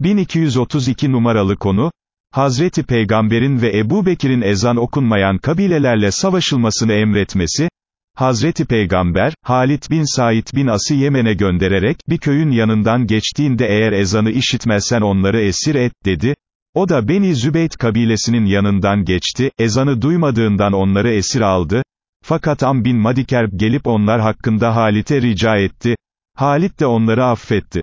1232 numaralı konu, Hazreti Peygamber'in ve Ebu Bekir'in ezan okunmayan kabilelerle savaşılmasını emretmesi, Hazreti Peygamber, Halit bin Said bin As'ı Yemen'e göndererek, bir köyün yanından geçtiğinde eğer ezanı işitmezsen onları esir et, dedi. O da Beni Zübeyt kabilesinin yanından geçti, ezanı duymadığından onları esir aldı. Fakat Am bin Madikerb gelip onlar hakkında Halit'e rica etti. Halit de onları affetti.